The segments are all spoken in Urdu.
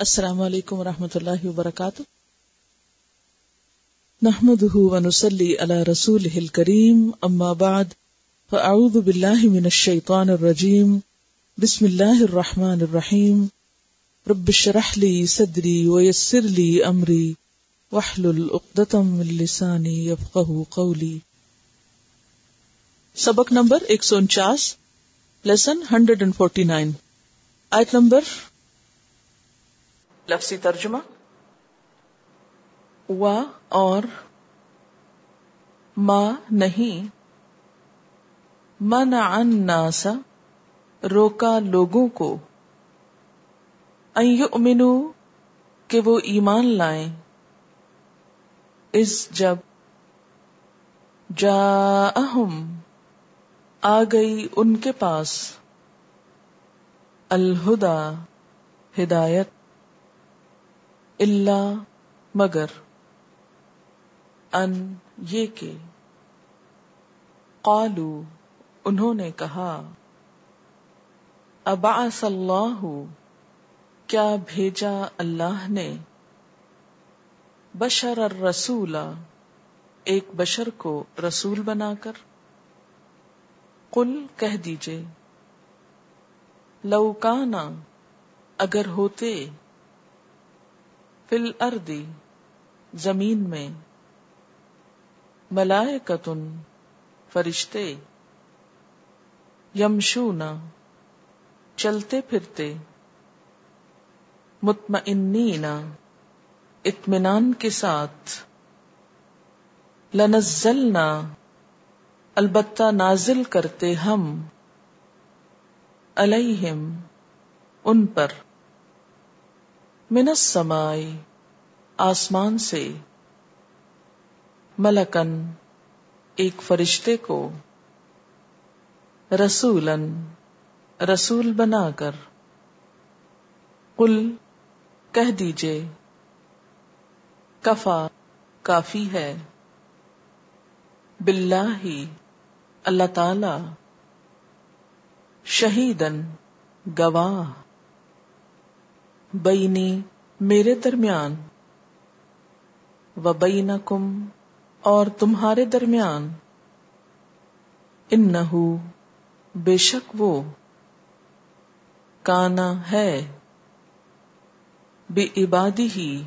السلام علیکم ورحمۃ اللہ وبرکاتہ۔ نحمد ونسلی علی رسول کریم اما بعد، فاعوذ باللہ من الشیطان الرجیم۔ بسم اللہ الرحمن الرحیم۔ رب شرح لی صدری ویسر لی امری۔ وحلل اقدتم من لسانی یفقہ قولی۔ سبق نمبر ایک سو انچاس، lesson hundred and forty nine. آیت نمبر لفظی ترجمہ؟ و اور ما نہیں۔ من ناسا روکا لوگوں کو۔ امنو کہ وہ ایمان لائیں۔ اس جب جا آ گئی ان کے پاس۔ الہدا ہدایت۔ اللہ مگر، ان یہ کہ، قالو، انہوں نے کہا، ابعث اللہ، کیا بھیجا اللہ نے؟ بشر الرسول، ایک بشر کو رسول بنا کر۔ قل، کہہ دیجیے لوکانا اگر ہوتے فل اردی زمین میں، ملائکتن، فرشتے یمشونا چلتے پھرتے، مطمئنین، اطمینان کے ساتھ، لنزلنا، البتہ نازل کرتے ہم، علیہم، ان پر۔ من السمائی آسمان سے۔ ملکن ایک فرشتے کو۔ رسولن رسول بنا کر۔ قل، کہہ دیجیے۔ کفا، کافی ہے۔ باللہ، اللہ تعالی۔ شہیدن گواہ۔ بینی میرے درمیان و بینکم اور تمہارے درمیان۔ انہو، بے شک وہ، کانا ہے۔ بے عبادی ہی،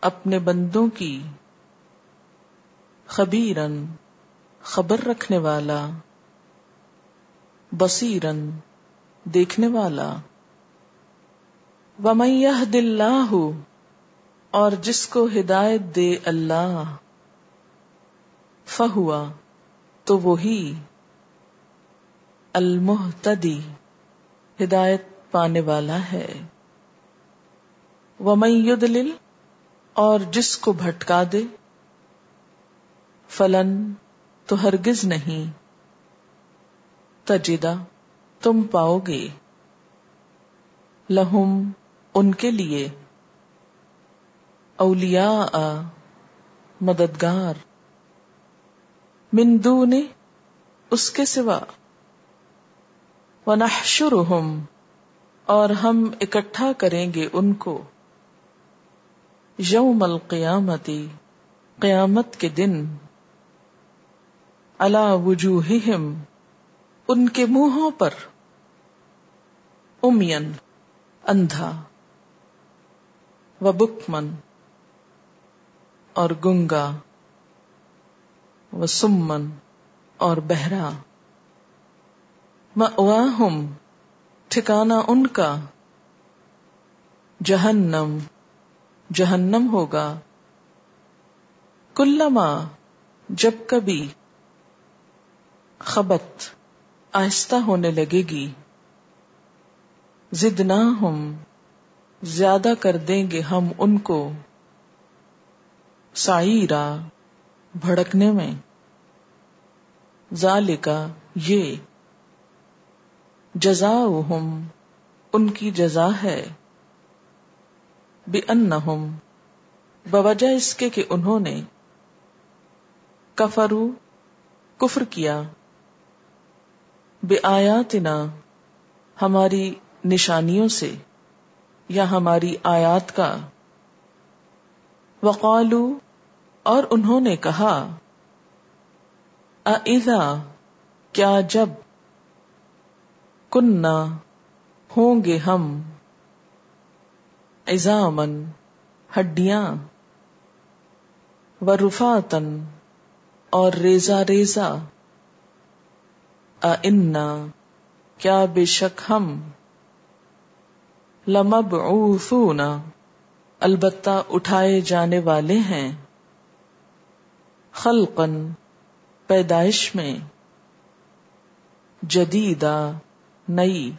اپنے بندوں کی۔ خبیرن، خبر رکھنے والا۔ بصیرن، دیکھنے والا۔ ومن يهد اللہ اور جس کو ہدایت دے اللہ فہوا تو وہی المحتدی ہدایت پانے والا ہے۔ ومن يضلل، اور جس کو بھٹکا دے، فلن تو ہرگز نہیں۔ تجدہ تم پاؤ گے۔ لہم ان کے لیے اولیاء مددگار۔ مندو نے اس کے سوا۔ ونحشرہم اور ہم اکٹھا کریں گے ان کو۔ یوم القیامتی قیامت کے دن۔ اللہ وجوہہم، ان کے منہوں پر۔ امین اندھا۔ و بکمن اور گنگا و سمن اور بہرا مأواہم ٹھکانا ان کا، جہنم جہنم ہوگا۔ کلما، جب کبھی خبت آہستہ ہونے لگے گی۔ زدنا ہم زیادہ کر دیں گے ہم ان کو سائرا بھڑکنے میں۔ ذالکا یہ جزا ان کی جزا ہے۔ بے ان بوجہ اس کے کہ انہوں نے کفرو کفر کیا۔ بے آیاتنا ہماری نشانیوں سے۔ یا ہماری آیات کا۔ وقالو، اور انہوں نے کہا اذا کیا جب؟ کننا ہوں گے ہم۔ ایزامن ہڈیاں۔ و رفاتن اور ریزا ریزا انا کیا بے شک ہم۔ لمبعوثون، البتہ اٹھائے جانے والے ہیں۔ خلقن پیدائش میں۔ جدیدہ نئی۔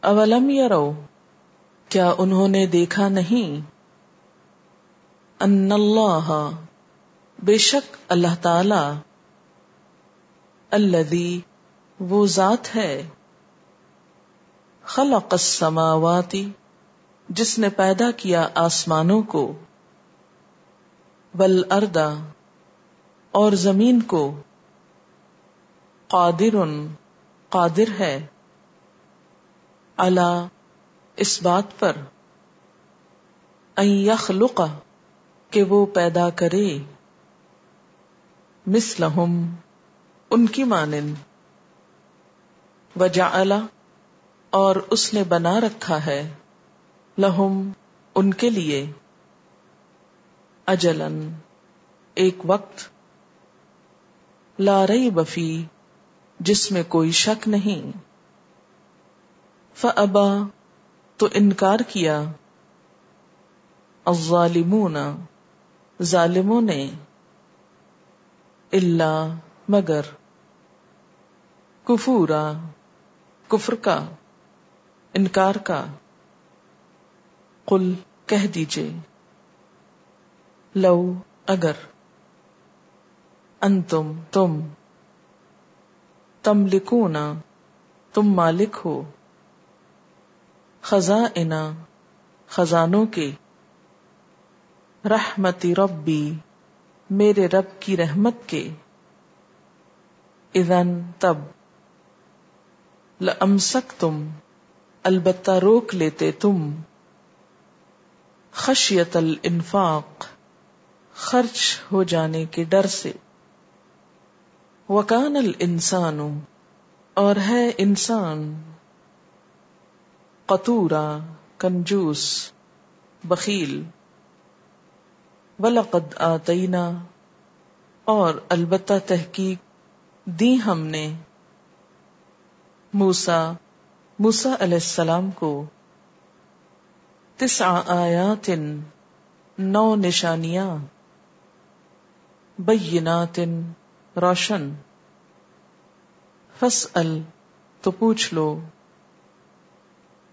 اولم یرو، کیا انہوں نے دیکھا نہیں؟ ان اللہ، بے شک اللہ تعالی، الذی، وہ ذات ہے۔ خلق السماواتی جس نے پیدا کیا آسمانوں کو بل اردا اور زمین کو۔ قادر قادر ہے۔ اللہ اس بات پر۔ یخلق، کہ وہ پیدا کرے۔ مثلہم، ان کی مانن وجا اور اس نے بنا رکھا ہے لہم ان کے لیے۔ اجلن ایک وقت لارئی بفی جس میں کوئی شک نہیں۔ فبا تو انکار کیا۔ الظالمون، ظالموں نے۔ اللہ مگر۔ کفورا، کفر کا۔ انکار کا۔ قل، کہہ دیجیے۔ لو، اگر۔ انتم، تم۔ تم لکھونا تم مالک ہو۔ خزاں خزانوں کے۔ رحمتی ربی، میرے رب کی رحمت کے۔ اذن، تب۔ لمسک تم البتہ روک لیتے تم۔ خشیت الانفاق، خرچ ہو جانے کے ڈر سے۔ وکان الانسان، اور ہے انسان۔ قطورا، کنجوس، بخیل۔ ولقد آتینا، اور البتہ تحقیق دی ہم نے۔ موسا موسا علیہ السلام کو تسع آیات نو نشانیاں، بینات روشن۔ فس ال تو پوچھ لو،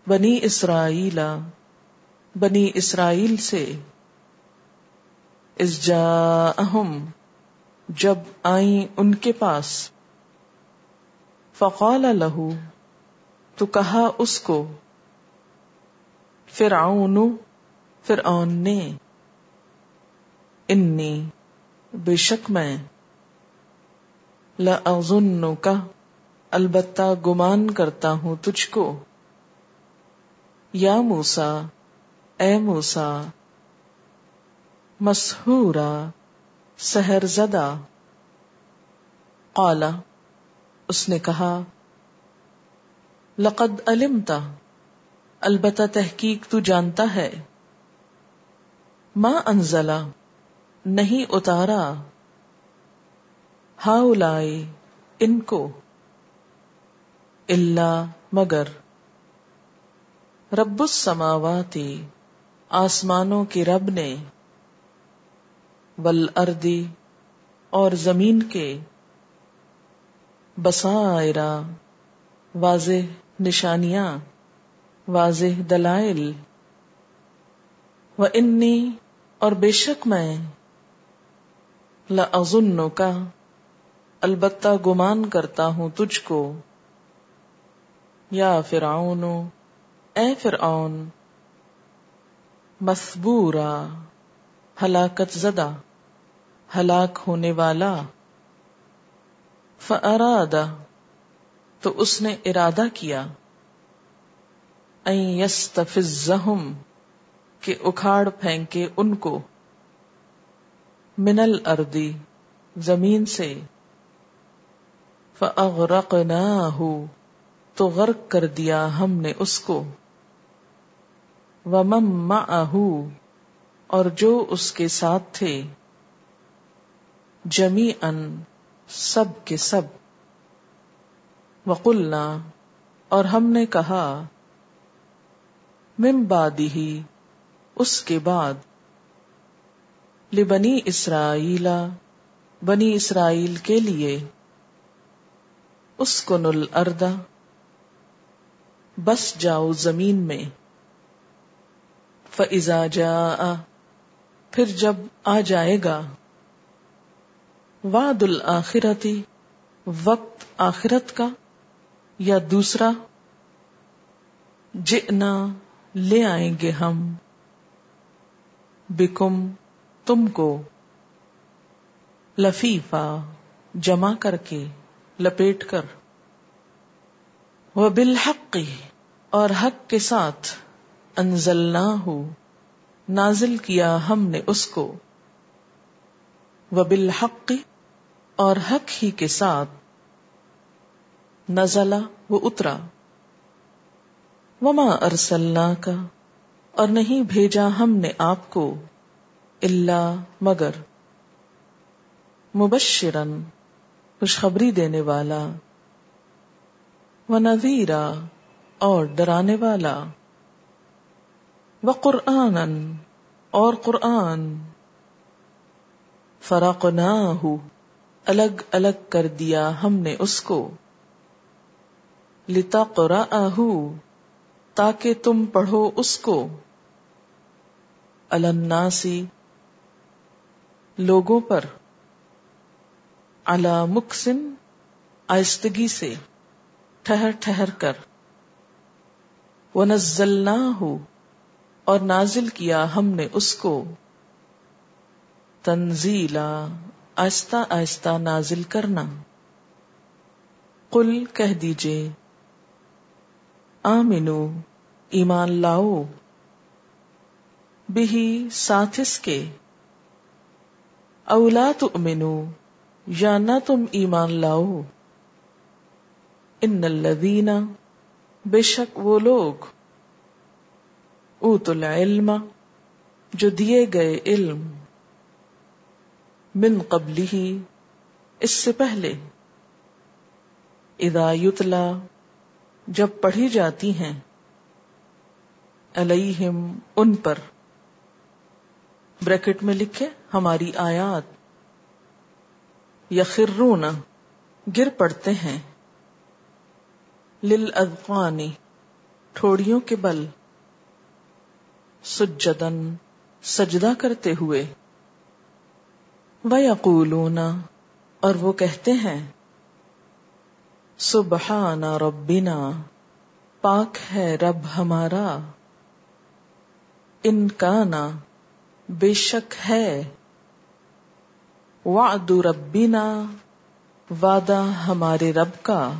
بنی اسرائیل بنی اسرائیل سے اس جا اہم جب آئی ان کے پاس، فقال لہو تو کہا اس کو، فرعون فرعون نے، انی، بے شک میں کا البتہ گمان کرتا ہوں تجھ کو۔ یا موسا اے موسا مسہورا سہر زدہ قالا اس نے کہا لقد علمتا، البتہ تحقیق تو جانتا ہے۔ ماں انزلہ نہیں اتارا۔ ہاؤلائے ان کو۔ اللہ مگر۔ رب السماواتی، آسمانوں کے رب نے۔ ول اردی اور زمین کے۔ بسائرا واضح۔ نشانیاں، واضح دلائل۔ و انی اور بے شک میں لظن کا البتہ گمان کرتا ہوں تجھ کو۔ یا فرعون، اے فرعون مسبورا ہلاکت زدہ، ہلاک ہونے والا۔ فراد تو اس نے ارادہ کیا یستفزہم، کہ اکھاڑ پھینکے ان کو منل اردی زمین سے۔ فَأَغْرَقْنَاهُ تو غرق کر دیا ہم نے اس کو۔ وَمَن مَعَهُ اور جو اس کے ساتھ تھے۔ جمی ان سب کے سب۔ وقلنا، اور ہم نے کہا، من بعدی ہی اس کے بعد۔ لبنی اسرائیل، بنی اسرائیل کے لیے۔ اس کو نل اردا بس جاؤ زمین میں۔ فضا جا پھر جب آ جائے گا۔ واد الآخرتی وقت آخرت کا۔ یا دوسرا، جئنا لے آئیں گے ہم، بکم، تم کو لفیفا جمع کر کے، لپیٹ کر۔ وہ بالحق اور حق کے ساتھ انزلنا ہو نازل کیا ہم نے اس کو۔ وہ بالحق اور حق ہی کے ساتھ نزلہ وہ اترا۔ وما ارسلنا کا اور نہیں بھیجا ہم نے آپ کو اللہ مگر۔ مبشرن، خوشخبری دینے والا۔ و نویرا اور ڈرانے والا۔ و قرآن اور قرآن۔ فراق نہ الگ الگ کر دیا ہم نے اس کو۔ لتا قرا تاکہ تم پڑھو اس کو۔ الناسی لوگوں پر۔ اللہ مکسن آہستگی سے۔ ٹھہر ٹھہر کر۔ وہ نزل ہو اور نازل کیا ہم نے اس کو۔ تنزیلا آہستہ آہستہ نازل کرنا۔ کل کہہ دیجیے آمنو، ایمان لاؤ۔ بھی ساتھ اس کے۔ اولا تو امنو یا نہ تم ایمان لاؤ۔ ان الذین، بے شک وہ لوگ۔ اوت العلم، جو دیے گئے علم۔ من قبلی ہی اس سے پہلے۔ ادا یتلا جب پڑھی جاتی ہیں علیہم ان پر۔ بریکٹ میں لکھے، ہماری آیات۔ یا خرون گر پڑتے ہیں۔ لل ٹھوڑیوں کے بل۔ سجدن سجدہ کرتے ہوئے۔ وہ اور وہ کہتے ہیں سبحان ربنا، پاک ہے رب ہمارا۔ ان کا نا بے شک ہے۔ وعد ربنا، وعدہ ہمارے رب کا۔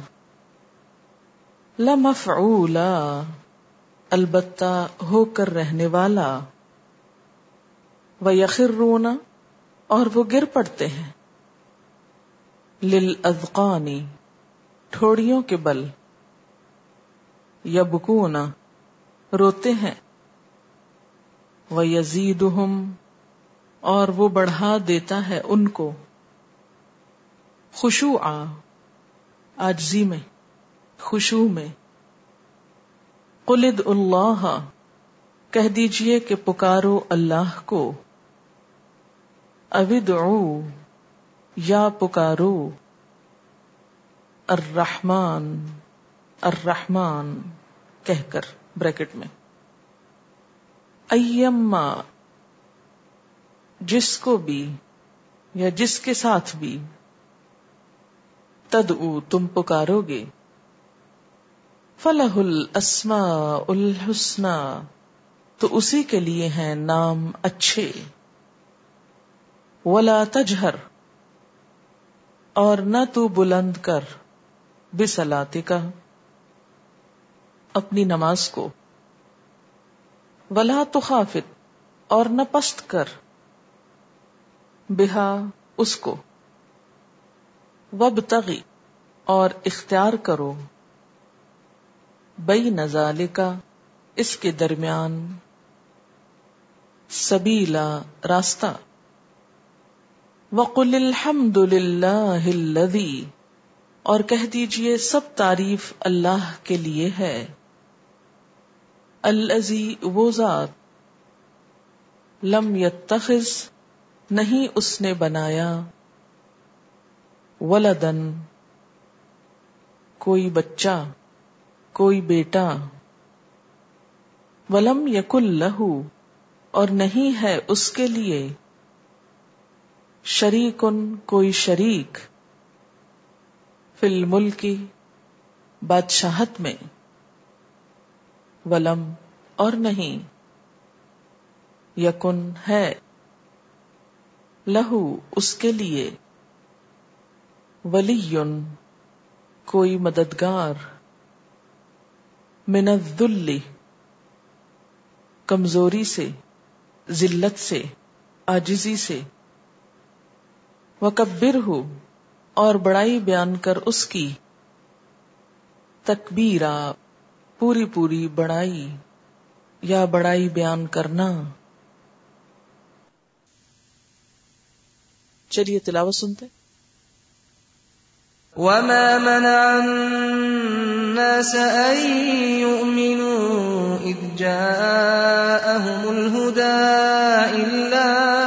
لمفعولا البتہ ہو کر رہنے والا۔ وہ یخرون اور وہ گر پڑتے ہیں۔ لل ٹھوڑیوں کے بل یبکون روتے ہیں۔ وہ یزید اور وہ بڑھا دیتا ہے ان کو۔ خوشو آ آجزی میں خوشو میں۔ قلد اللہ کہہ دیجیے کہ پکارو اللہ کو۔ ابدعو یا پکارو۔ الرحمن الرحمن، کہہ کر بریکٹ میں۔ ایما، جس کو بھی یا جس کے ساتھ بھی تد تم پکارو گے فلاح السما الحسن، تو اسی کے لیے ہیں نام اچھے۔ ولا تجہر اور نہ تو بلند کر۔ بسلاتے کا اپنی نماز کو۔ ولا تخافت، اور نہ پست کر۔ بہا، اس کو۔ وب تغی اور اختیار کرو۔ بئی نزال کا اس کے درمیان۔ سبیلا، راستہ۔ وقل الحمد للہ الذی۔ اور کہہ دیجیے سب تعریف اللہ کے لیے ہے۔ الزی وہ ذات لم یتخذ، نہیں اس نے بنایا۔ ولدن کوئی بچہ، کوئی بیٹا۔ ولم یکل لہو، اور نہیں ہے اس کے لیے۔ شریکن، کوئی شریک۔ فل ملکی بادشاہت میں۔ ولم اور نہیں۔ یکن ہے۔ لہو اس کے لیے۔ ولی کوئی مددگار۔ من الذل کمزوری سے، ذلت سے آجزی سے۔ وکبر ہو اور بڑائی بیان کر اس کی۔ تکبیرا، پوری پوری بڑائی یا بڑائی بیان کرنا۔ چلیے تلاوت سنتے وما منع الناس أن يؤمنوا إذ جاءهم الهدى إلا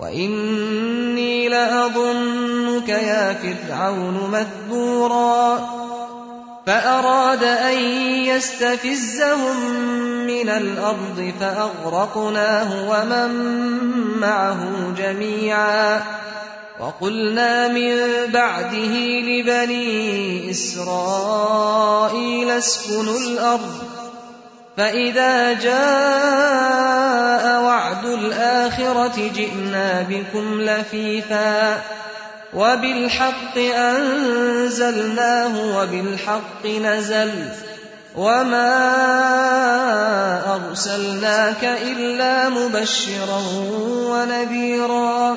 وإني لأظنك يا فرعون مذبورا فأراد أن يستفزهم من الأرض فأغرقناه ومن معه جميعا وقلنا من بعده لبني إسرائيل اسكنوا الأرض فإذا جاء وعد الآخرة جئنا بكم لفيفا وبالحق أنزلناه وبالحق نزل وما أرسلناك إلا مبشرا ونذيرا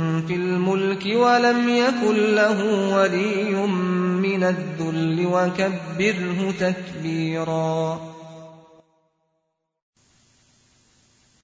في الملك ولم يكن له ولي من الذل وكبره تكبيرا